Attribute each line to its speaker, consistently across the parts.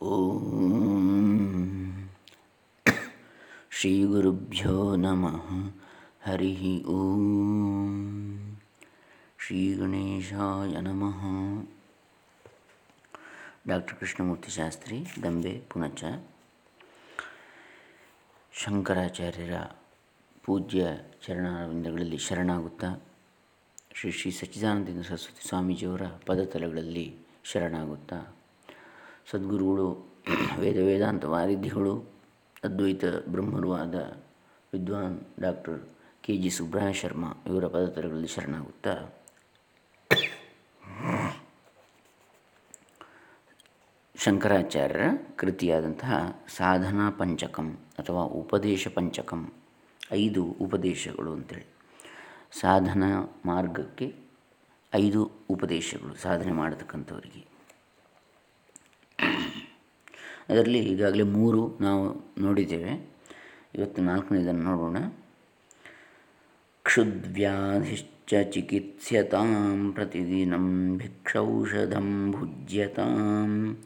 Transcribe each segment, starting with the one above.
Speaker 1: ಓಂ ಶ್ರೀ ಗುರುಭ್ಯೋ ನಮಃ ಹರಿ ಓಂ ಶ್ರೀ ಗಣೇಶಾಯ ನಮಃ ಡಾಕ್ಟರ್ ಕೃಷ್ಣಮೂರ್ತಿ ಶಾಸ್ತ್ರಿ ದಂಬೆ ಪುಣಚ ಶಂಕರಾಚಾರ್ಯರ ಪೂಜ್ಯ ಚರಣಾರವಿಂದಗಳಲ್ಲಿ ಶರಣಾಗುತ್ತಾ ಶ್ರೀ ಶ್ರೀ ಸಚ್ಚಿದಾನಂದ ಸರಸ್ವತಿ ಸ್ವಾಮೀಜಿಯವರ ಪದತಲಗಳಲ್ಲಿ ಶರಣಾಗುತ್ತಾ ಸದ್ಗುರುಗಳು, ವೇದ ವೇದಾಂತ ವಾರಿಧಿಗಳು ಅದ್ವೈತ ಬ್ರಹ್ಮರು ಆದ ವಿದ್ವಾನ್ ಡಾಕ್ಟರ್ ಕೆ ಜಿ ಸುಬ್ರಹ ಶರ್ಮಾ ಇವರ ಪದತರಗಳಲ್ಲಿ ಶರಣಾಗುತ್ತಾ, ಶಂಕರಾಚಾರ್ಯರ ಕೃತಿಯಾದಂತಹ ಸಾಧನಾ ಪಂಚಕಂ ಅಥವಾ ಉಪದೇಶ ಪಂಚಕಂ, ಐದು ಉಪದೇಶಗಳು ಅಂತೇಳಿ. ಸಾಧನಾ ಮಾರ್ಗಕ್ಕೆ ಐದು ಉಪದೇಶಗಳು ಸಾಧನೆ ಮಾಡತಕ್ಕಂಥವರಿಗೆ. ಅದರಲ್ಲಿ ಈಗಾಗಲೇ ಮೂರು ನಾವು ನೋಡಿದ್ದೇವೆ. ಇವತ್ತು ನಾಲ್ಕನೇದನ್ನು ನೋಡೋಣ. ಕ್ಷುದ್ವ್ಯಾಧಿಶ್ಚ ಚಿಕಿತ್ಸ್ಯತಾಂ ಪ್ರತಿದಿನಂ ಭಿಕ್ಷೌಷಧಂ ಭುಜ್ಯತಾಂ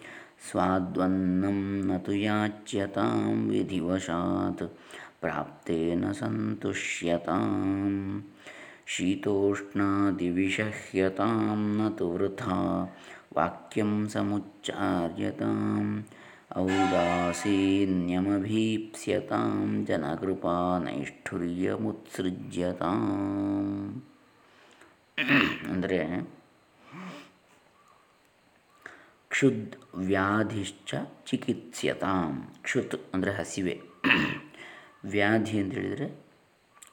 Speaker 1: ಸ್ವಾದ್ವನ್ನಂ ನತು ಯಾಚ್ಯತಾಂ ವಿಧಿವಶಾತ್ ಪ್ರಾಪ್ತೇನ ಸಂತುಷ್ಯತಾಂ ಶೀತೋಷ್ಣಾದಿವಿಷಹ್ಯತಾಂ ನತು ವೃಥಾ ವಾಕ್ಯಂ ಸಮುಚ್ಚಾರ್ಯತಾಂ ಔದಾಸೀನ್ಯಮಭೀಪ್ಸ್ಯತಾಂ ಜನಕೃಪಾ ನೈಷ್ಠುರ್ಯಮುತ್ಸೃಜ್ಯತಾಂ ಅಂದರೆ ಕ್ಷುದ್ ವ್ಯಾಧಿಶ್ಚ ಚಿಕಿತ್ಸ್ಯತಾಂ. ಕ್ಷುತ್ ಅಂದರೆ ಹಸಿವೆ. ವ್ಯಾಧಿ ಅಂತ ಹೇಳಿದರೆ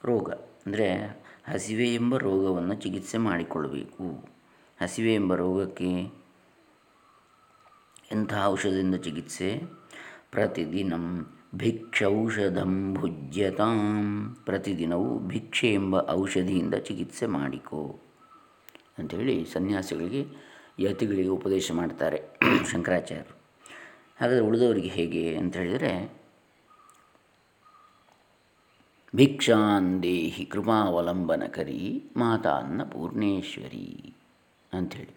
Speaker 1: ರೋಗ. ಅಂದರೆ ಹಸಿವೆ ಎಂಬ ರೋಗವನ್ನು ಚಿಕಿತ್ಸೆ ಮಾಡಿಕೊಳ್ಳಬೇಕು ಹಸಿವೆ ಎಂಬ ರೋಗಕ್ಕೆ ಎಂಥ ಔಷಧದಿಂದ ಚಿಕಿತ್ಸೆ? ಪ್ರತಿದಿನಂ ಭಿಕ್ಷೌಷಧಂ ಭುಜ್ಯತಾಂ. ಪ್ರತಿದಿನವೂ ಭಿಕ್ಷೆ ಎಂಬ ಔಷಧಿಯಿಂದ ಚಿಕಿತ್ಸೆ ಮಾಡಿಕೋ. ಅಂಥೇಳಿ ಸನ್ಯಾಸಿಗಳಿಗೆ, ಯತಿಗಳಿಗೆ ಉಪದೇಶ ಮಾಡ್ತಾರೆ ಶಂಕರಾಚಾರ್ಯರು. ಹಾಗಾದರೆ ಉಳಿದವರಿಗೆ ಹೇಗೆ ಅಂತ ಹೇಳಿದರೆ ಭಿಕ್ಷಾಂದೇಹಿ ಕೃಪಾವಲಂಬನಕರಿ ಮಾತಾನ್ನ ಪೂರ್ಣೇಶ್ವರಿ ಅಂಥೇಳಿ.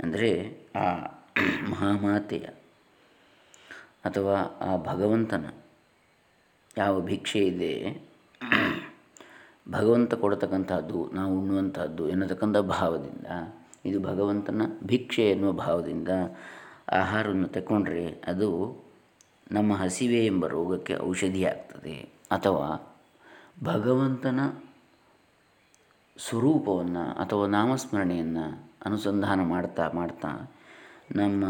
Speaker 1: ಅಂದರೆ ಆ ಮಹಾಮಾತೆಯ ಅಥವಾ ಆ ಭಗವಂತನ ಯಾವ ಭಿಕ್ಷೆ ಇದೆ ಭಗವಂತ ಕೊಡತಕ್ಕಂಥದ್ದು, ನಾವು ಉಣ್ಣುವಂಥದ್ದು ಎನ್ನತಕ್ಕಂಥ ಭಾವದಿಂದ, ಇದು ಭಗವಂತನ ಭಿಕ್ಷೆ ಎನ್ನುವ ಭಾವದಿಂದ ಆಹಾರವನ್ನು ತಗೊಂಡ್ರೆ ಅದು ನಮ್ಮ ಹಸಿವೆ ಎಂಬ ರೋಗಕ್ಕೆ ಔಷಧಿಯಾಗ್ತದೆ. ಅಥವಾ ಭಗವಂತನ ಸ್ವರೂಪವನ್ನು ಅಥವಾ ನಾಮಸ್ಮರಣೆಯನ್ನು ಅನುಸಂಧಾನ ಮಾಡ್ತಾ ಮಾಡ್ತಾ ನಮ್ಮ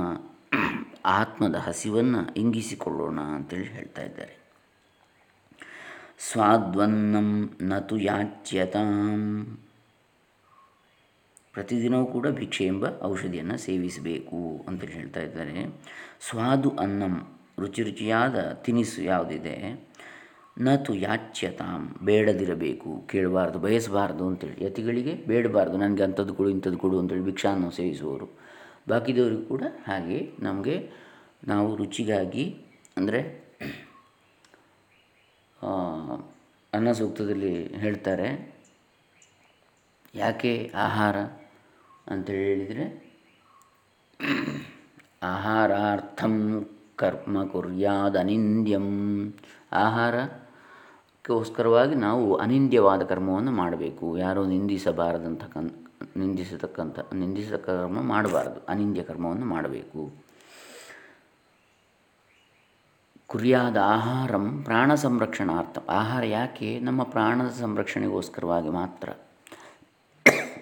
Speaker 1: ಆತ್ಮದ ಹಸಿವನ್ನು ಇಂಗಿಸಿಕೊಳ್ಳೋಣ ಅಂತೇಳಿ ಹೇಳ್ತಾ ಇದ್ದಾರೆ. ಸ್ವಾದ್ವನ್ನಂ ನತು ಯಾಚ್ಯತಾಂ. ಪ್ರತಿದಿನವೂ ಕೂಡ ಭಿಕ್ಷೆ ಎಂಬ ಔಷಧಿಯನ್ನು ಸೇವಿಸಬೇಕು ಅಂತೇಳಿ ಹೇಳ್ತಾ ಇದ್ದಾರೆ. ಸ್ವಾದು ಅನ್ನಂ, ರುಚಿ ರುಚಿಯಾದ ತಿನಿಸು ಯಾವುದಿದೆ? ನತು ಯಾಚ್ಯತಾಂ, ಬೇಡದಿರಬೇಕು, ಕೇಳಬಾರ್ದು, ಬಯಸಬಾರ್ದು ಅಂತೇಳಿ. ಯತಿಗಳಿಗೆ ಬೇಡಬಾರ್ದು, ನನಗೆ ಅಂಥದ್ದು ಕೊಡು, ಇಂಥದ್ದು ಕೊಡು ಅಂತೇಳಿ ಭಿಕ್ಷಾನ್ನು ಸೇವಿಸುವವರು. ಬಾಕಿದವರಿಗೂ ಕೂಡ ಹಾಗೆ ನಮಗೆ ನಾವು ರುಚಿಗಾಗಿ ಅಂದರೆ ಅನ್ನ ಸೂಕ್ತದಲ್ಲಿ ಹೇಳ್ತಾರೆ. ಯಾಕೆ ಆಹಾರ ಅಂತ ಹೇಳಿದರೆ, ಆಹಾರಾರ್ಥಂ ಕರ್ಮ ಕುರ್ಯಾದ ಅನಿಂದ್ಯಂ. ಆಹಾರಕ್ಕೋಸ್ಕರವಾಗಿ ನಾವು ಅನಿಂದ್ಯವಾದ ಕರ್ಮವನ್ನು ಮಾಡಬೇಕು. ಯಾರೂ ನಿಂದಿಸಬಾರದಂತಕ್ಕಂಥ ನಿಂದಿಸತಕ್ಕಂಥ ನಿಂದಿಸತಕ್ಕ ಕರ್ಮ ಮಾಡಬಾರದು. ಅನಿಂದ್ಯ ಕರ್ಮವನ್ನು ಮಾಡಬೇಕು. ಕುರಿಯಾದ ಆಹಾರಂ ಪ್ರಾಣ ಸಂರಕ್ಷಣಾರ್ಥ. ಆಹಾರ ಯಾಕೆ? ನಮ್ಮ ಪ್ರಾಣದ ಸಂರಕ್ಷಣೆಗೋಸ್ಕರವಾಗಿ ಮಾತ್ರ.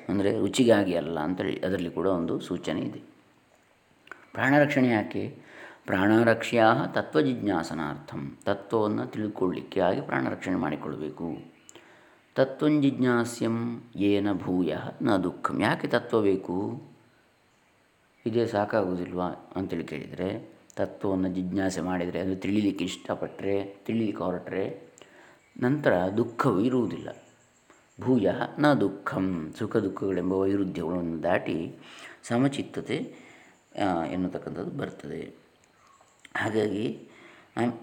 Speaker 1: ಅಂದರೆ ರುಚಿಗಾಗಿ ಅಲ್ಲ ಅಂತೇಳಿ ಅದರಲ್ಲಿ ಕೂಡ ಒಂದು ಸೂಚನೆ ಇದೆ. ಪ್ರಾಣರಕ್ಷಣೆ ಯಾಕೆ? ಪ್ರಾಣರಕ್ಷ್ಯಾ ತತ್ವಜಿಜ್ಞಾಸನಾರ್ಥಂ. ತತ್ವವನ್ನು ತಿಳ್ಕೊಳ್ಳಿಕ್ಕೆ ಆಗಿ ಪ್ರಾಣರಕ್ಷಣೆ ಮಾಡಿಕೊಳ್ಬೇಕು. ತತ್ವಂಜಿಜ್ಞಾಸ್ಯಂ ಏನ ಭೂಯ, ನ ದುಃಖಂ. ಯಾಕೆ ತತ್ವ ಬೇಕು? ಇದೇ ಸಾಕಾಗೋದಿಲ್ವಾ ಅಂತೇಳಿ ಕೇಳಿದರೆ, ತತ್ವವನ್ನು ಜಿಜ್ಞಾಸೆ ಮಾಡಿದರೆ, ಅದು ತಿಳಿಲಿಕ್ಕೆ ಇಷ್ಟಪಟ್ಟರೆ, ತಿಳಿಲಿಕ್ಕೆ ಹೊರಟ್ರೆ, ನಂತರ ದುಃಖವು ಇರುವುದಿಲ್ಲ. ಭೂಯ, ನ ದುಃಖಂ, ಸುಖ ದುಃಖಗಳೆಂಬ ವೈರುಧ್ಯಗಳನ್ನು ದಾಟಿ ಸಮಚಿತ್ತತೆ ಎನ್ನುತಕ್ಕಂಥದ್ದು ಬರ್ತದೆ. ಹಾಗಾಗಿ,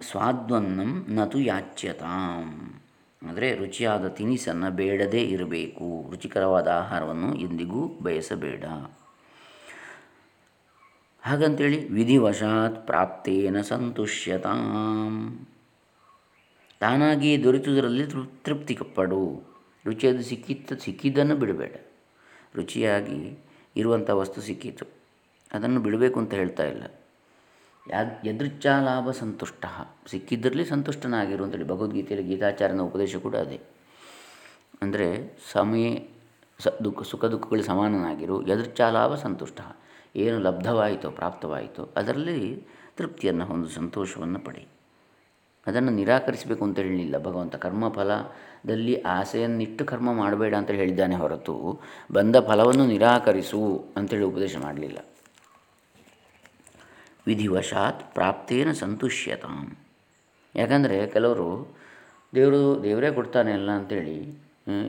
Speaker 1: ಸ್ವಾದ್ವನ್ನಂ ನತು ಯಾಚ್ಯತಾಂ. ಅಂದರೆ ರುಚಿಯಾದ ತಿನಿಸನ್ನು ಬೇಡದೇ ಇರಬೇಕು. ರುಚಿಕರವಾದ ಆಹಾರವನ್ನು ಎಂದಿಗೂ ಬಯಸಬೇಡ. ಹಾಗಂತೇಳಿ ವಿಧಿವಶಾತ್ ಪ್ರಾಪ್ತೇನ ಸಂತುಷ್ಯತಾಂ. ತಾನಾಗಿಯೇ ದೊರೆತುದರಲ್ಲಿ ತೃಪ್ತಿ ಪಡು ರುಚಿಯಾದ ಸಿಕ್ಕಿತ್ತು ಸಿಕ್ಕಿದ್ದನ್ನು ಬಿಡಬೇಡ. ರುಚಿಯಾಗಿ ಇರುವಂಥ ವಸ್ತು ಸಿಕ್ಕಿತು. ಅದನ್ನು ಬಿಡಬೇಕು ಅಂತ ಹೇಳ್ತಾ ಇಲ್ಲ. ಯಾ ಲಾಭ ಸಂತುಷ್ಟ. ಸಿಕ್ಕಿದ್ದರಲ್ಲಿ ಸಂತುಷ್ಟನಾಗಿರು ಅಂತೇಳಿ ಭಗವದ್ಗೀತೆಯಲ್ಲಿ ಗೀತಾಚಾರ್ಯನ ಉಪದೇಶ ಕೂಡ ಅದೇ. ಅಂದರೆ ಸಮಯ ಸ, ದುಃಖ, ಸುಖ ದುಃಖಗಳಿಗೆ ಸಮಾನನಾಗಿರು ಲಾಭ ಸಂತುಷ್ಟ. ಏನು ಲಬ್ಧವಾಯಿತೋ, ಪ್ರಾಪ್ತವಾಯಿತೋ, ಅದರಲ್ಲಿ ತೃಪ್ತಿಯನ್ನು ಹೊಂದು ಸಂತೋಷವನ್ನು ಪಡಿ. ಅದನ್ನು ನಿರಾಕರಿಸಬೇಕು ಅಂತ ಹೇಳಲಿಲ್ಲ ಭಗವಂತ. ಕರ್ಮಫಲದಲ್ಲಿ ಆಸೆಯನ್ನಿಟ್ಟು ಕರ್ಮ ಮಾಡಬೇಡ ಅಂತ ಹೇಳಿದ್ದಾನೆ ಹೊರತು ಬಂದ ಫಲವನ್ನು ನಿರಾಕರಿಸು ಅಂತೇಳಿ ಉಪದೇಶ ಮಾಡಲಿಲ್ಲ. ವಿಧಿವಶಾತ್ ಪ್ರಾಪ್ತೇನ ಸಂತುಷ್ಯತಾಂ. ಯಾಕಂದರೆ ಕೆಲವರು ದೇವರು ದೇವರೇ ಕೊಡ್ತಾನೆ ಅಲ್ಲ ಅಂಥೇಳಿ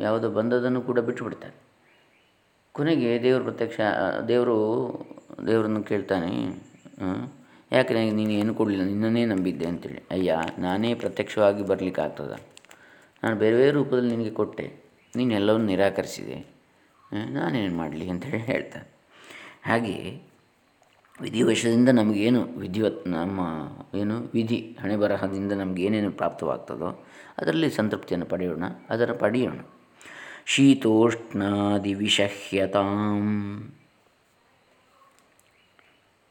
Speaker 1: ಯಾವುದೋ ಬಂದದನ್ನು ಕೂಡ ಬಿಟ್ಟುಬಿಡ್ತಾರೆ ಕೊನೆಗೆ ದೇವರು ಪ್ರತ್ಯಕ್ಷ, ದೇವರು ದೇವರನ್ನು ಕೇಳ್ತಾನೆ ಯಾಕೆ ನನಗೆ ನೀನು ಏನು ಕೊಡಲಿಲ್ಲ, ನಿನ್ನನ್ನೇ ನಂಬಿದ್ದೆ ಅಂತೇಳಿ. ಅಯ್ಯ, ನಾನೇ ಪ್ರತ್ಯಕ್ಷವಾಗಿ ಬರಲಿಕ್ಕೆ ಆಗ್ತದ? ನಾನು ಬೇರೆ ಬೇರೆ ರೂಪದಲ್ಲಿ ನಿನಗೆ ಕೊಟ್ಟೆ ನೀನು ಎಲ್ಲವನ್ನು ನಿರಾಕರಿಸಿದೆ ನಾನೇನು ಮಾಡಲಿ ಅಂತೇಳಿ ಹೇಳ್ತಾನೆ. ಹಾಗೆ ವಿಧಿವಶದಿಂದ ನಮಗೇನು ವಿಧಿವತ್ ನಮ್ಮ ಏನು ವಿಧಿ ಹಣೆ ಬರಹದಿಂದ ನಮ್ಗೆ ಏನೇನು ಪ್ರಾಪ್ತವಾಗ್ತದೋ ಅದರಲ್ಲಿ ಸಂತೃಪ್ತಿಯನ್ನು ಪಡೆಯೋಣ ಅದರ ಪಡೆಯೋಣ. ಶೀತೋಷ್ಣಾದಿ ವಿಷಹ್ಯತಾಂ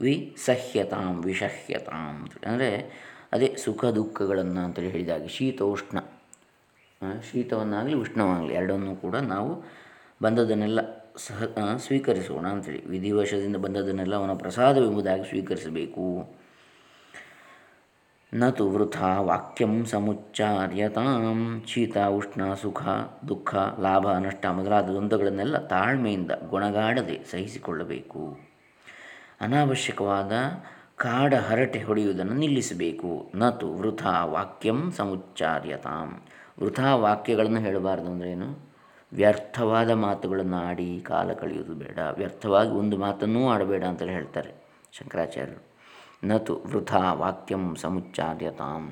Speaker 1: ವಿಸಹ್ಯತಾಂ ವಿಷಹ್ಯತಾಂ ಅಂದರೆ ಅದೇ ಸುಖ ದುಃಖಗಳನ್ನು ಅಂತೇಳಿ ಹೇಳಿದಾಗ ಶೀತೋಷ್ಣ. ಶೀತವನ್ನಾಗಲಿ ಉಷ್ಣವಾಗಲಿ ಎರಡನ್ನೂ ಕೂಡ ನಾವು ಬಂದದನ್ನೆಲ್ಲ ಸಹ ಸ್ವೀಕರಿಸೋಣ ಅಂಥೇಳಿ ವಿಧಿವಶದಿಂದ ಬಂದದನ್ನೆಲ್ಲ ಅವನ ಪ್ರಸಾದವೆಂಬುದಾಗಿ ಸ್ವೀಕರಿಸಬೇಕು. ನತು ವೃಥಾ ವಾಕ್ಯಂ ಸಮುಚ್ಚಾರ್ಯತಾಂ ಶೀತ ಉಷ್ಣ, ಸುಖ, ದುಃಖ, ಲಾಭ, ನಷ್ಟ ಮೊದಲಾದ ದ್ವಂದ್ವಗಳನ್ನೆಲ್ಲ ತಾಳ್ಮೆಯಿಂದ ಗುಣಗಾಡದೆ ಸಹಿಸಿಕೊಳ್ಳಬೇಕು. ಅನಾವಶ್ಯಕವಾದ ಕಾಡ ಹರಟೆ ಹೊಡೆಯುವುದನ್ನು ನಿಲ್ಲಿಸಬೇಕು. ನತು ವೃಥಾ ವಾಕ್ಯಂ ಸಮುಚ್ಚಾರ್ಯತಾಂ. ವೃಥಾ ವಾಕ್ಯಗಳನ್ನು ಹೇಳಬಾರ್ದು ಅಂದ್ರೇನು ವ್ಯರ್ಥವಾದ ಮಾತುಗಳನ್ನು ಆಡಿ ಕಾಲ ಕಳೆಯುವುದು ಬೇಡ. ವ್ಯರ್ಥವಾಗಿ ಒಂದು ಮಾತನ್ನೂ ಆಡಬೇಡ ಅಂತೇಳಿ ಹೇಳ್ತಾರೆ ಶಂಕರಾಚಾರ್ಯರು. ನತು ವೃಥಾ ವಾಕ್ಯಂ ಸಮುಚ್ಚಾರ್ಯತಾಂ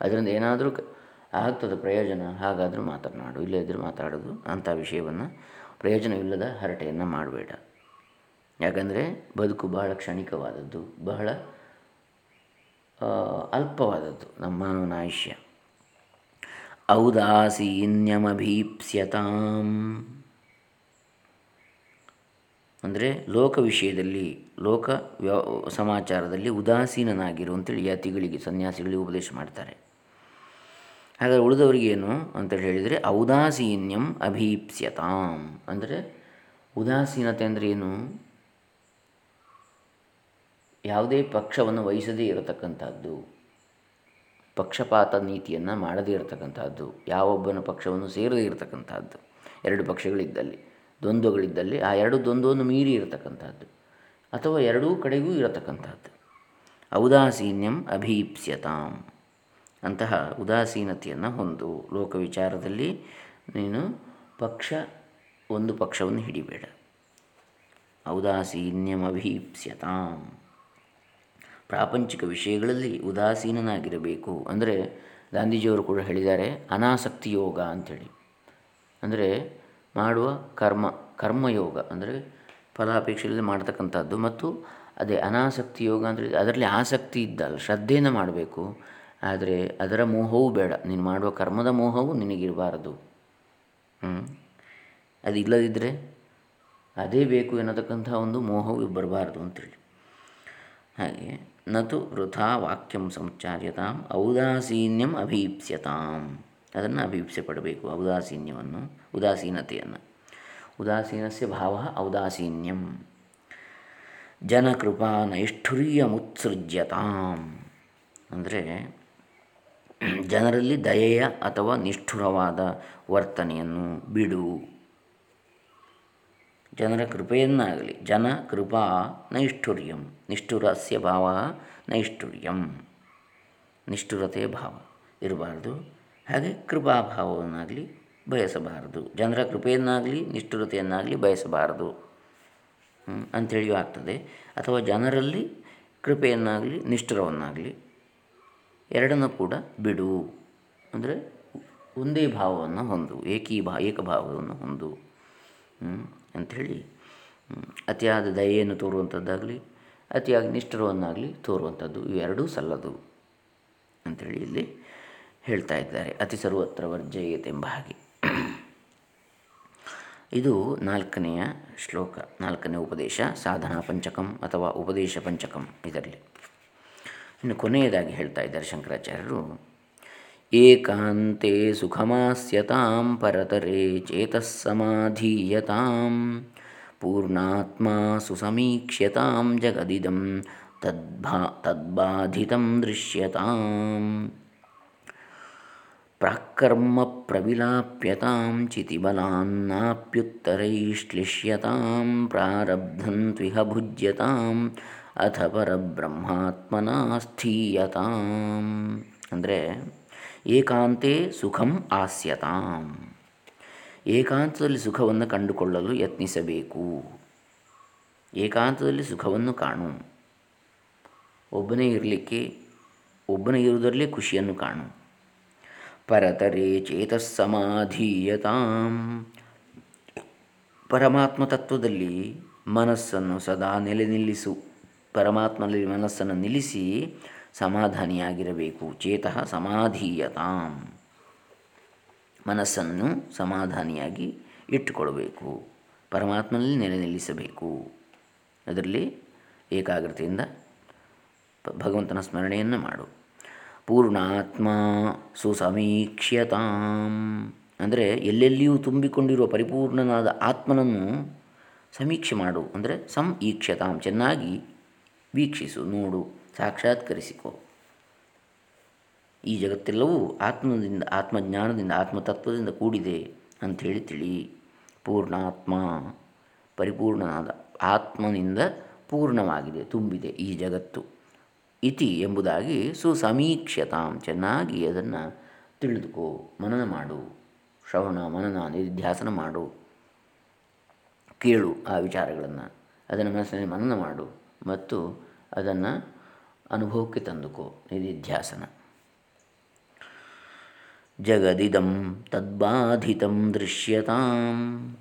Speaker 1: ಅದರಿಂದ ಏನಾದರೂ ಆಗ್ತದೆ ಪ್ರಯೋಜನ, ಹಾಗಾದರೂ ಮಾತನಾಡು. ಇಲ್ಲದಿದ್ದರೆ ಮಾತಾಡೋದು ಅಂಥ ವಿಷಯವನ್ನು ಪ್ರಯೋಜನವಿಲ್ಲದ ಹರಟೆಯನ್ನು ಮಾಡಬೇಡ. ಯಾಕಂದರೆ ಬದುಕು ಬಹಳ ಕ್ಷಣಿಕವಾದದ್ದು, ಬಹಳ ಅಲ್ಪವಾದದ್ದು ನಮ್ಮ ಮಾನವನ ಆಯುಷ್ಯ ಔದಾಸೀನ್ಯಮಭೀಪ್ಸ್ಯತಾಂ ಅಂದರೆ ಲೋಕ ವಿಷಯದಲ್ಲಿ, ಲೋಕ ವ್ಯ, ಸಮಾಚಾರದಲ್ಲಿ ಉದಾಸೀನನಾಗಿರು ಅಂತೇಳಿ ಯತಿಗಳಿಗೆ, ಸನ್ಯಾಸಿಗಳಿಗೆ ಉಪದೇಶ ಮಾಡ್ತಾರೆ. ಹಾಗಾದರೆ ಉಳಿದವರಿಗೇನು ಅಂತೇಳಿ ಹೇಳಿದರೆ ಔದಾಸೀನ್ಯಂ ಅಭೀಪ್ಸ್ಯತಾಂ. ಅಂದರೆ ಉದಾಸೀನತೆ ಅಂದರೆ ಏನು? ಯಾವುದೇ ಪಕ್ಷವನ್ನು ವಹಿಸದೇ ಇರತಕ್ಕಂಥದ್ದು. ಪಕ್ಷಪಾತ ನೀತಿಯನ್ನು ಮಾಡದೇ ಇರತಕ್ಕಂಥದ್ದು ಯಾವೊಬ್ಬನ ಪಕ್ಷವನ್ನು ಸೇರದೇ ಇರತಕ್ಕಂಥದ್ದು, ಎರಡು ಪಕ್ಷಗಳಿದ್ದಲ್ಲಿ, ದ್ವಂದ್ವಗಳಿದ್ದಲ್ಲಿ, ಆ ಎರಡು ದ್ವಂದ್ವವನ್ನು ಮೀರಿ ಇರತಕ್ಕಂಥದ್ದು, ಅಥವಾ ಎರಡೂ ಕಡೆಗೂ ಇರತಕ್ಕಂಥದ್ದು. ಔದಾಸೀನ್ಯಂ ಅಭೀಪ್ಸ್ಯತಾಂ. ಅಂತಹ ಉದಾಸೀನತೆಯನ್ನು ಹೊಂದು ಲೋಕ ವಿಚಾರದಲ್ಲಿ ನೀನು ಪಕ್ಷ, ಒಂದು ಪಕ್ಷವನ್ನು ಹಿಡಿಬೇಡ. ಔದಾಸೀನ್ಯಂ ಅಭೀಪ್ಸ್ಯತಾಂ. ಪ್ರಾಪಂಚಿಕ ವಿಷಯಗಳಲ್ಲಿ ಉದಾಸೀನನಾಗಿರಬೇಕು. ಅಂದರೆ ಗಾಂಧೀಜಿಯವರು ಕೂಡ ಹೇಳಿದ್ದಾರೆ ಅನಾಸಕ್ತಿ ಯೋಗ ಅಂಥೇಳಿ. ಅಂದರೆ ಮಾಡುವ ಕರ್ಮ, ಕರ್ಮಯೋಗ, ಅಂದರೆ ಫಲಾಪೇಕ್ಷೆಯಲ್ಲಿ ಮಾಡ್ತಕ್ಕಂಥದ್ದು ಮತ್ತು ಅದೇ ಅನಾಸಕ್ತಿ ಯೋಗ ಅಂದರೆ ಅದರಲ್ಲಿ ಆಸಕ್ತಿ ಇದ್ದಲ್ಲ ಶ್ರದ್ಧೆಯನ್ನು ಮಾಡಬೇಕು. ಆದರೆ ಅದರ ಮೋಹವೂ ಬೇಡ, ನೀನು ಮಾಡುವ ಕರ್ಮದ ಮೋಹವು ನಿನಗಿರಬಾರದು. ಅದು ಇಲ್ಲದಿದ್ದರೆ ಅದೇ ಬೇಕು ಎನ್ನತಕ್ಕಂಥ ಒಂದು ಮೋಹವು ಬರಬಾರ್ದು ಅಂತೇಳಿ ಹಾಗೆ ನತು ವೃಥಾ ವಾಕ್ಯಂ ಸಂಚಾರ್ಯತಾಂ ಔದಾಸೀನ್ಯಂ ಅಭೀಪ್ಸ್ಯತಾಂ. ಅದನ್ನು ಅಭೀಪ್ಸೆ ಪಡಬೇಕು ಔದಾಸೀನ್ಯವನ್ನು, ಉದಾಸೀನತೆಯನ್ನು. ಉದಾಸೀನಸ್ಯ ಭಾವ ಔದಾಸೀನ್ಯಂ. ಜನಕೃಪಾ ನೈಷ್ಠುರ್ಯಮುತ್ಸೃಜ್ಯತಾಂ. ಅಂದರೆ, ಜನರಲ್ಲಿ ದಯೆಯ ಅಥವಾ ನಿಷ್ಠುರವಾದ ವರ್ತನೆಯನ್ನು ಬಿಡು. ಜನರ ಕೃಪೆಯನ್ನಾಗಲಿ. ಜನ ಕೃಪಾ ನೈಷ್ಠುರ್ಯಂ. ನಿಷ್ಠುರಸ್ಯ ಭಾವ ನೈಷ್ಠುರ್ಯಂ. ನಿಷ್ಠುರತೆ ಭಾವ ಇರಬಾರ್ದು. ಹಾಗೆ ಕೃಪಾಭಾವವನ್ನಾಗಲಿ ಬಯಸಬಾರದು. ಜನರ ಕೃಪೆಯನ್ನಾಗಲಿ ನಿಷ್ಠುರತೆಯನ್ನಾಗಲಿ ಬಯಸಬಾರದು. ಅಂಥೇಳಿಯೂ ಆಗ್ತದೆ. ಅಥವಾ ಜನರಲ್ಲಿ ಕೃಪೆಯನ್ನಾಗಲಿ ನಿಷ್ಠುರವನ್ನಾಗಲಿ ಎರಡನ್ನು ಕೂಡ ಬಿಡು. ಅಂದರೆ ಒಂದೇ ಭಾವವನ್ನು ಹೊಂದು ಏಕೀ ಭಾ ಏಕಭಾವವನ್ನು ಹೊಂದು. ಅಂಥೇಳಿ ಅತಿಯಾದ ದಯೆಯನ್ನು ತೋರುವಂಥದ್ದಾಗಲಿ, ಅತಿಯಾಗಿ ನಿಷ್ಠರವನ್ನಾಗಲಿ ತೋರುವಂಥದ್ದು ಇವೆರಡೂ ಸಲ್ಲದು ಅಂಥೇಳಿ ಇಲ್ಲಿ ಹೇಳ್ತಾ ಇದ್ದಾರೆ. ಅತಿ ಸರ್ವತ್ರ ವರ್ಜಯತೆಂಬ ಹಾಗೆ. ಇದು ನಾಲ್ಕನೆಯ ಶ್ಲೋಕ, ನಾಲ್ಕನೇ ಉಪದೇಶ, ಸಾಧನಾ ಪಂಚಕಂ ಅಥವಾ ಉಪದೇಶ ಪಂಚಕಂ ಇದರಲ್ಲಿ. ಇನ್ನು ಕೊನೆಯದಾಗಿ ಹೇಳ್ತಾ ಇದ್ದಾರೆ ಶಂಕರಾಚಾರ್ಯರು ಏಕಾಂತೆ ಸುಖಮಾಸ್ಯತಾಂ ಪರತರೆ ಚೇತಸ್ಸಮಾಧೀಯತಾಂ ಪೂರ್ಣಾತ್ಮ ಸುಸಮೀಕ್ಷ್ಯತಾಂ ಜಗದಿದಂ ತದ್ಭಾ ತದ್ಬಾಧಿತಂ ದೃಶ್ಯತಾಂ ಪ್ರಾಕರ್ಮ ಪ್ರವಿಲಾಪ್ಯತಾಂ ಚಿತಿಬಲಾನ್ನಾಪ್ಯುತ್ತರೈಶ್ಲಿಷ್ಯತಾಂ ಪ್ರಾರಬ್ಧಂತ್ವಿಹ ಭುಜ್ಯತಾಂ ಅಥ ಪರಬ್ರಹ್ಮಾತ್ಮನಾ ಸ್ಥೀಯತಾಂ ಅಂದರೆ ಏಕಾಂತೆ ಸುಖಂ ಆಸ್ಯತಾಂ. ಏಕಾಂತದಲ್ಲಿ ಸುಖವನ್ನು ಕಂಡುಕೊಳ್ಳಲು ಯತ್ನಿಸಬೇಕು. ಏಕಾಂತದಲ್ಲಿ ಸುಖವನ್ನು ಕಾಣು. ಒಬ್ಬನೇ ಇರಲಿಕ್ಕೆ, ಒಬ್ಬನೇ ಇರುವುದರಲ್ಲೇ ಖುಷಿಯನ್ನು ಕಾಣು. ಪರತರೆ ಚೇತಸ್ಸಮಾಧೀಯತಾಂ ಪರಮಾತ್ಮ ತತ್ವದಲ್ಲಿ ಮನಸ್ಸನ್ನು ಸದಾ ನೆಲೆ ನಿಲ್ಲಿಸು, ಪರಮಾತ್ಮನಲ್ಲಿ ಮನಸ್ಸನ್ನು ನಿಲ್ಲಿಸಿ ಸಮಾಧಾನಿಯಾಗಿರಬೇಕು. ಚೇತಃ ಸಮಾಧೀಯತಾಂ. ಮನಸ್ಸನ್ನು ಸಮಾಧಾನಿಯಾಗಿ ಇಟ್ಟುಕೊಳ್ಬೇಕು ಪರಮಾತ್ಮನಲ್ಲಿ ನೆಲೆ ನಿಲ್ಲಿಸಬೇಕು. ಅದರಲ್ಲಿ ಏಕಾಗ್ರತೆಯಿಂದ ಭಗವಂತನ ಸ್ಮರಣೆಯನ್ನು ಮಾಡು. ಪೂರ್ಣಾತ್ಮ ಸುಸಮೀಕ್ಷ್ಯತಾಂ. ಅಂದರೆ ಎಲ್ಲೆಲ್ಲಿಯೂ ತುಂಬಿಕೊಂಡಿರುವ ಪರಿಪೂರ್ಣನಾದ ಆತ್ಮನನ್ನು ಸಮೀಕ್ಷೆ ಮಾಡು. ಅಂದರೆ ಸಂ ಈಕ್ಷತಾಂ. ಚೆನ್ನಾಗಿ ವೀಕ್ಷಿಸು, ನೋಡು. ಸಾಕ್ಷಾತ್ಕರಿಸಿಕೊ. ಈ ಜಗತ್ತೆಲ್ಲವೂ ಆತ್ಮದಿಂದ, ಆತ್ಮಜ್ಞಾನದಿಂದ, ಆತ್ಮತತ್ವದಿಂದ ಕೂಡಿದೆ ಅಂಥೇಳಿ ತಿಳಿ. ಪೂರ್ಣಾತ್ಮ, ಪರಿಪೂರ್ಣನಾದ ಆತ್ಮನಿಂದ ಪೂರ್ಣವಾಗಿದೆ, ತುಂಬಿದೆ ಈ ಜಗತ್ತು. ಇತಿ ಎಂಬುದಾಗಿ ಸುಸಮೀಕ್ಷತಾಂ ಚೆನ್ನಾಗಿ ಅದನ್ನು ತಿಳಿದುಕೋ, ಮನನ ಮಾಡು, ಶ್ರವಣ, ಮನನ ನಿಧ್ಯಾಸನ ಮಾಡು, ಕೇಳು ಆ ವಿಚಾರಗಳನ್ನು. ಅದನ್ನು ಮನಸ್ಸಿನಲ್ಲಿ ಮನನ ಮಾಡು ಮತ್ತು ಅದನ್ನು ಅನುಭವಕ್ಕೆ ತಂದುಕೋ, ನಿಧಿಧ್ಯಾಸನ. ಜಗದಿದಂ ತದ್ಬಾಧಿತಂ ದೃಶ್ಯತಾಂ.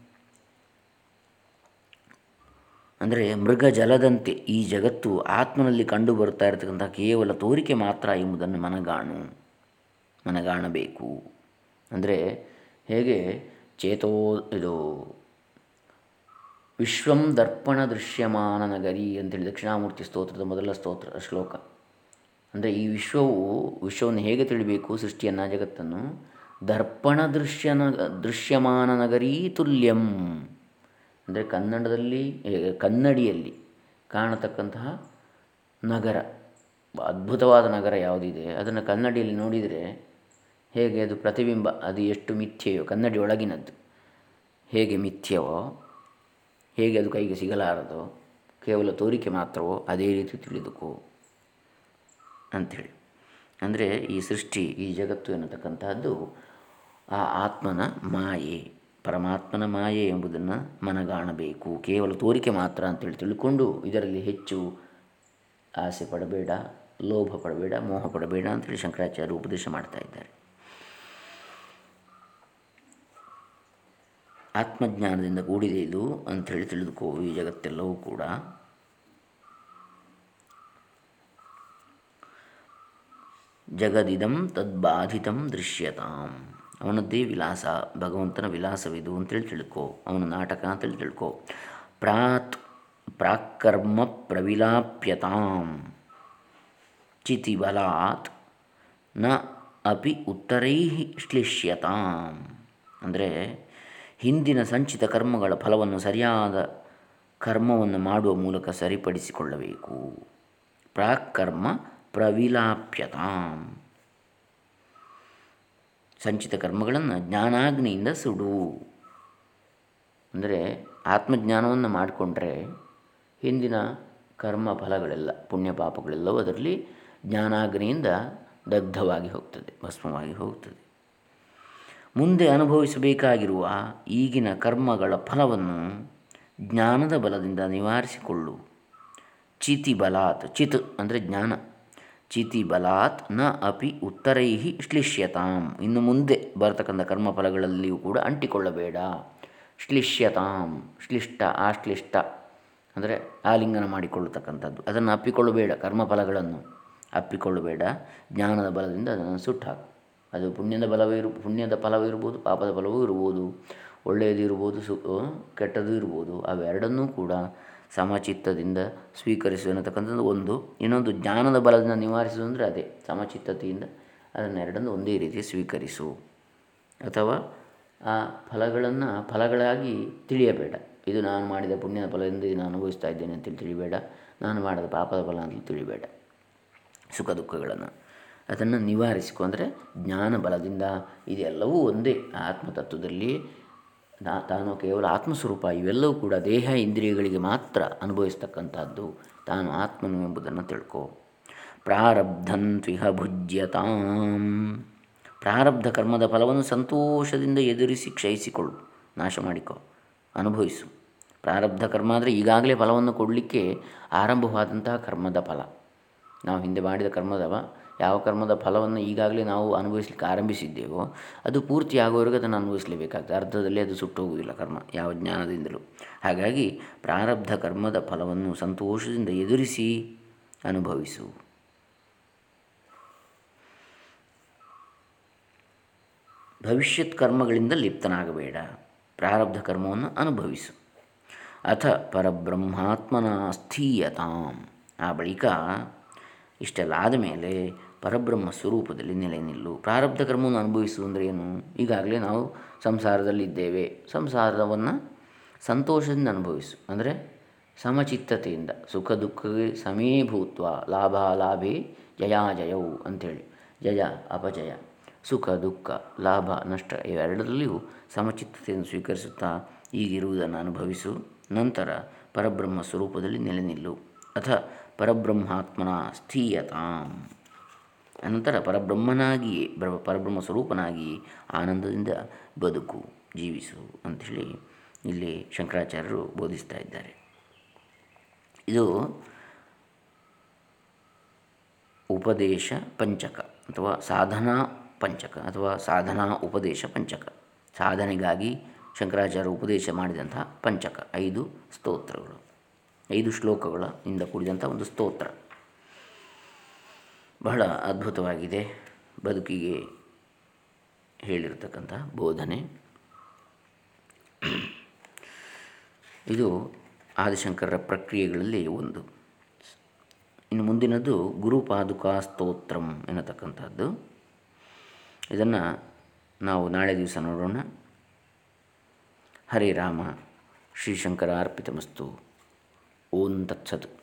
Speaker 1: ಅಂದರೆ ಮೃಗ ಜಲದಂತೆ ಈ ಜಗತ್ತು ಆತ್ಮನಲ್ಲಿ ಕಂಡು ಬರ್ತಾ ಇರತಕ್ಕಂಥ ಕೇವಲ ತೋರಿಕೆ ಮಾತ್ರ ಎಂಬುದನ್ನು ಮನಗಾಣು, ಮನಗಾಣಬೇಕು. ಅಂದರೆ ಹೇಗೆ? ಚೇತೋ ಇದು ವಿಶ್ವಂ ದರ್ಪಣ ದೃಶ್ಯಮಾನ ನಗರಿ ಅಂತೇಳಿ ದಕ್ಷಿಣಾಮೂರ್ತಿ ಸ್ತೋತ್ರದ ಮೊದಲ ಸ್ತೋತ್ರ, ಶ್ಲೋಕ. ಅಂದರೆ ಈ ವಿಶ್ವವು, ವಿಶ್ವವನ್ನು ಹೇಗೆ ತಿಳಿಬೇಕು ಸೃಷ್ಟಿಯನ್ನು, ಜಗತ್ತನ್ನು? ದರ್ಪಣ ದೃಶ್ಯನ ದೃಶ್ಯಮಾನ ನಗರಿ ತುಲ್ಯಂ. ಅಂದರೆ ಕನ್ನಡದಲ್ಲಿ ಕನ್ನಡಿಯಲ್ಲಿ ಕಾಣತಕ್ಕಂತಹ ನಗರ, ಅದ್ಭುತವಾದ ನಗರ ಯಾವುದಿದೆ? ಅದನ್ನು ಕನ್ನಡಿಯಲ್ಲಿ ನೋಡಿದರೆ ಹೇಗೆ ಅದು ಪ್ರತಿಬಿಂಬ, ಅದು ಎಷ್ಟು ಮಿಥ್ಯೆಯೋ, ಕನ್ನಡಿ ಒಳಗಿನದ್ದು ಹೇಗೆ ಮಿಥ್ಯವೋ ಹೇಗೆ ಅದು ಕೈಗೆ ಸಿಗಲಾರದೋ, ಕೇವಲ ತೋರಿಕೆ ಮಾತ್ರವೋ ಅದೇ ರೀತಿ ತಿಳಿದುಕೋ ಅಂಥೇಳಿ. ಅಂದರೆ ಈ ಸೃಷ್ಟಿ, ಈ ಜಗತ್ತು ಎನ್ನತಕ್ಕಂತಹದ್ದು ಆ ಆತ್ಮನ ಮಾಯೆ, ಪರಮಾತ್ಮನ ಮಾಯೆ ಎಂಬುದನ್ನು ಮನಗಾಣಬೇಕು. ಕೇವಲ ತೋರಿಕೆ ಮಾತ್ರ ಅಂತೇಳಿ ತಿಳ್ಕೊಂಡು ಇದರಲ್ಲಿ ಹೆಚ್ಚು ಆಸೆ ಪಡಬೇಡ, ಲೋಭ ಪಡಬೇಡ, ಮೋಹ ಪಡಬೇಡ ಅಂತೇಳಿ ಶಂಕರಾಚಾರ್ಯ ಉಪದೇಶ ಮಾಡ್ತಾ ಇದ್ದಾರೆ. ಆತ್ಮಜ್ಞಾನದಿಂದ ಕೂಡಿದೆ ಇದು ಅಂಥೇಳಿ ತಿಳಿದುಕೋ, ಈ ಜಗತ್ತೆಲ್ಲವೂ ಕೂಡ. ಜಗದಿದಂ ತದ್ಬಾಧಿತಂ ದೃಶ್ಯತಾಂ. ಅವನದ್ದೇ ವಿಲಾಸ, ಭಗವಂತನ ವಿಲಾಸವಿದು ಅಂತೇಳಿ ತಿಳ್ಕೊ, ಅವನ ನಾಟಕ ಅಂತೇಳಿ ತಿಳ್ಕೊ. ಪ್ರಾತ್ ಪ್ರಾಕರ್ಮ ಪ್ರವಿಲಾಪ್ಯತಾಂ. ಚಿತಿಬಲಾತ್ನ ಅಪಿ ಉತ್ತರೈ ಶ್ಲಿಷ್ಯತಾಂ. ಅಂದರೆ ಹಿಂದಿನ ಸಂಚಿತ ಕರ್ಮಗಳ ಫಲವನ್ನು ಸರಿಯಾದ ಕರ್ಮವನ್ನು ಮಾಡುವ ಮೂಲಕ ಸರಿಪಡಿಸಿಕೊಳ್ಳಬೇಕು. ಪ್ರಾಕರ್ಮ ಪ್ರವಿಲಾಪ್ಯತಾಂ. ಸಂಚಿತ ಕರ್ಮಗಳನ್ನು ಜ್ಞಾನಾಗ್ನಿಯಿಂದ ಸುಡು. ಅಂದರೆ ಆತ್ಮಜ್ಞಾನವನ್ನು ಮಾಡಿಕೊಂಡ್ರೆ ಹಿಂದಿನ ಕರ್ಮ ಫಲಗಳೆಲ್ಲ, ಪುಣ್ಯ ಪಾಪಗಳೆಲ್ಲವೂ ಅದರಲ್ಲಿ ಜ್ಞಾನಾಗ್ನಿಯಿಂದ ದಗ್ಧವಾಗಿ ಹೋಗ್ತದೆ, ಭಸ್ಮವಾಗಿ ಹೋಗ್ತದೆ. ಮುಂದೆ ಅನುಭವಿಸಬೇಕಾಗಿರುವ ಈಗಿನ ಕರ್ಮಗಳ ಫಲವನ್ನು ಜ್ಞಾನದ ಬಲದಿಂದ ನಿವಾರಿಸಿಕೊಳ್ಳು. ಚಿತಿ ಬಲಾತ್, ಚಿತ್ ಅಂದರೆ ಜ್ಞಾನ. ಚಿತಿ ಬಲಾತ್ನ ಅಪಿ ಉತ್ತರೈಹಿ ಶ್ಲಿಷ್ಯತಾಂ. ಇನ್ನು ಮುಂದೆ ಬರತಕ್ಕಂಥ ಕರ್ಮಫಲಗಳಲ್ಲಿಯೂ ಕೂಡ ಅಂಟಿಕೊಳ್ಳಬೇಡ. ಶ್ಲಿಷ್ಯತಾಂ, ಶ್ಲಿಷ್ಟ, ಆಶ್ಲಿಷ್ಟ ಅಂದರೆ ಆಲಿಂಗನ ಮಾಡಿಕೊಳ್ಳತಕ್ಕಂಥದ್ದು. ಅದನ್ನು ಅಪ್ಪಿಕೊಳ್ಳಬೇಡ ಕರ್ಮಫಲಗಳನ್ನು ಅಪ್ಪಿಕೊಳ್ಳಬೇಡ, ಜ್ಞಾನದ ಬಲದಿಂದ ಅದನ್ನು ಸುಟ್ಟಾಕು. ಅದು ಪುಣ್ಯದ ಬಲವಿರು ಪುಣ್ಯದ ಫಲವಿರ್ಬೋದು ಪಾಪದ ಫಲವೂ ಇರ್ಬೋದು, ಒಳ್ಳೆಯದು ಇರ್ಬೋದು, ಸು ಕೆಟ್ಟದ್ದು ಇರ್ಬೋದು, ಅವೆರಡನ್ನೂ ಕೂಡ ಸಮಚಿತ್ತದಿಂದ ಸ್ವೀಕರಿಸು ಅನ್ನತಕ್ಕಂಥದ್ದು ಒಂದು. ಇನ್ನೊಂದು ಜ್ಞಾನದ ಬಲದಿಂದ ನಿವಾರಿಸುವುದು ಅಂದರೆ ಅದೇ, ಸಮಚಿತ್ತತೆಯಿಂದ ಅದನ್ನೆರಡನ್ನು ಒಂದೇ ರೀತಿ ಸ್ವೀಕರಿಸು. ಅಥವಾ ಆ ಫಲಗಳನ್ನು, ಫಲಗಳಾಗಿ ತಿಳಿಯಬೇಡ. ಇದು ನಾನು ಮಾಡಿದ ಪುಣ್ಯದ ಫಲದಿಂದ ನಾನು ಅನುಭವಿಸ್ತಾ ಇದ್ದೇನೆ ಅಂತೇಳಿ ತಿಳಿಬೇಡ. ನಾನು ಮಾಡಿದ ಪಾಪದ ಫಲ ಅಂತೇಳಿ ತಿಳಿಬೇಡ. ಸುಖ ದುಃಖಗಳನ್ನು. ಅದನ್ನು ನಿವಾರಿಸಿಕೊ ಅಂದರೆ ಜ್ಞಾನ ಬಲದಿಂದ ಇದೆಲ್ಲವೂ ಒಂದೇ ಆತ್ಮತತ್ವದಲ್ಲಿ ನಾ ತಾನು ಕೇವಲ ಆತ್ಮಸ್ವರೂಪ, ಇವೆಲ್ಲವೂ ಕೂಡ ದೇಹ ಇಂದ್ರಿಯಗಳಿಗೆ ಮಾತ್ರ ಅನುಭವಿಸ್ತಕ್ಕಂಥದ್ದು. ತಾನು ಆತ್ಮನು ಎಂಬುದನ್ನು ತಿಳ್ಕೊ. ಪ್ರಾರಬ್ಧಂತ್ವಿಹ ಭುಜ್ಯತಾಂ. ಪ್ರಾರಬ್ಧ ಕರ್ಮದ ಫಲವನ್ನು ಸಂತೋಷದಿಂದ ಎದುರಿಸಿ ಕ್ಷಯಿಸಿಕೊಳ್ಳು, ನಾಶ ಮಾಡಿಕೊ, ಅನುಭವಿಸು. ಪ್ರಾರಬ್ಧ ಕರ್ಮ ಅಂದರೆ ಈಗಾಗಲೇ ಫಲವನ್ನು ಕೊಡಲಿಕ್ಕೆ ಆರಂಭವಾದಂತಹ ಕರ್ಮದ ಫಲ. ನಾವು ಹಿಂದೆ ಮಾಡಿದ ಕರ್ಮದ ಯಾವ ಕರ್ಮದ ಫಲವನ್ನು ಈಗಾಗಲೇ ನಾವು ಅನುಭವಿಸಲಿಕ್ಕೆ ಆರಂಭಿಸಿದ್ದೇವೋ, ಅದು ಪೂರ್ತಿ ಆಗೋವರೆಗೆ ಅದನ್ನು ಅನುಭವಿಸಲೇಬೇಕಾಗ್ತದೆ. ಅರ್ಧದಲ್ಲಿ ಅದು ಸುಟ್ಟು ಹೋಗುವುದಿಲ್ಲ ಕರ್ಮ, ಯಾವ ಜ್ಞಾನದಿಂದಲೂ. ಹಾಗಾಗಿ ಪ್ರಾರಬ್ಧ ಕರ್ಮದ ಫಲವನ್ನು ಸಂತೋಷದಿಂದ ಎದುರಿಸಿ ಅನುಭವಿಸು. ಭವಿಷ್ಯತ್ ಕರ್ಮಗಳಿಂದ ಲಿಪ್ತನಾಗಬೇಡ. ಪ್ರಾರಬ್ಧ ಕರ್ಮವನ್ನು ಅನುಭವಿಸು. ಅಥ ಪರಬ್ರಹ್ಮಾತ್ಮನ ಸ್ಥೀಯತಾಂ ಆ ಬಳಿಕ ಇಷ್ಟೆಲ್ಲ ಆದಮೇಲೆ ಪರಬ್ರಹ್ಮ ಸ್ವರೂಪದಲ್ಲಿ ನೆಲೆ ನಿಲ್ಲು. ಪ್ರಾರಬ್ಧ ಕರ್ಮವನ್ನು ಅನುಭವಿಸು ಏನು? ಈಗಾಗಲೇ ನಾವು ಸಂಸಾರದಲ್ಲಿದ್ದೇವೆ ಸಂಸಾರವನ್ನು ಸಂತೋಷದಿಂದ ಅನುಭವಿಸು. ಅಂದರೆ ಸಮಚಿತ್ತತೆಯಿಂದ. ಸುಖ ದುಃಖಗೆ ಸಮೀಭೂತ್ವ ಲಾಭ ಲಾಭೇ ಜಯಾಜಯವು ಅಂಥೇಳಿ. ಜಯ ಅಪಜಯ. ಸುಖ ದುಃಖ ಲಾಭ ನಷ್ಟ ಇವೆರಡರಲ್ಲಿಯೂ ಸಮಚಿತ್ತತೆಯನ್ನು ಸ್ವೀಕರಿಸುತ್ತಾ ಈಗಿರುವುದನ್ನು ಅನುಭವಿಸು. ನಂತರ ಪರಬ್ರಹ್ಮ ಸ್ವರೂಪದಲ್ಲಿ ನೆಲೆ ನಿಲ್ಲು. ಅಥ ಪರಬ್ರಹ್ಮಾತ್ಮನ ಸ್ಥೀಯತಾಂ. ಅನಂತರ ಪರಬ್ರಹ್ಮನಾಗಿಯೇ ಪರಬ್ರಹ್ಮ ಸ್ವರೂಪನಾಗಿ ಆನಂದದಿಂದ ಬದುಕು ಜೀವಿಸು ಅಂಥೇಳಿ ಇಲ್ಲಿ ಶಂಕರಾಚಾರ್ಯರು ಬೋಧಿಸ್ತಾ ಇದ್ದಾರೆ. ಇದು ಉಪದೇಶ ಪಂಚಕ ಅಥವಾ ಸಾಧನಾ ಪಂಚಕ ಅಥವಾ ಸಾಧನಾ ಉಪದೇಶ ಪಂಚಕ. ಸಾಧನೆಗಾಗಿ ಶಂಕರಾಚಾರ್ಯರು ಉಪದೇಶ ಮಾಡಿದಂಥ ಪಂಚಕ, ಐದು ಸ್ತೋತ್ರಗಳು. ಐದು ಶ್ಲೋಕಗಳ ಇಂದ ಕೂಡಿದಂಥ ಒಂದು ಸ್ತೋತ್ರ. ಬಹಳ ಅದ್ಭುತವಾಗಿದೆ ಬದುಕಿಗೆ ಹೇಳಿರತಕ್ಕಂಥ ಬೋಧನೆ. ಇದು ಆದಿಶಂಕರರ ಪ್ರಕ್ರಿಯೆಗಳಲ್ಲಿ ಒಂದು. ಇನ್ನು ಮುಂದಿನದು ಗುರುಪಾದುಕಾ ಸ್ತೋತ್ರಂ ಎನ್ನತಕ್ಕಂಥದ್ದು. ಇದನ್ನು ನಾವು ನಾಳೆ ದಿವಸ ನೋಡೋಣ. ಹರೇ ರಾಮ ಶ್ರೀಶಂಕರ ಅರ್ಪಿತಮಸ್ತು ಓಂ ತತ್ಸತ್.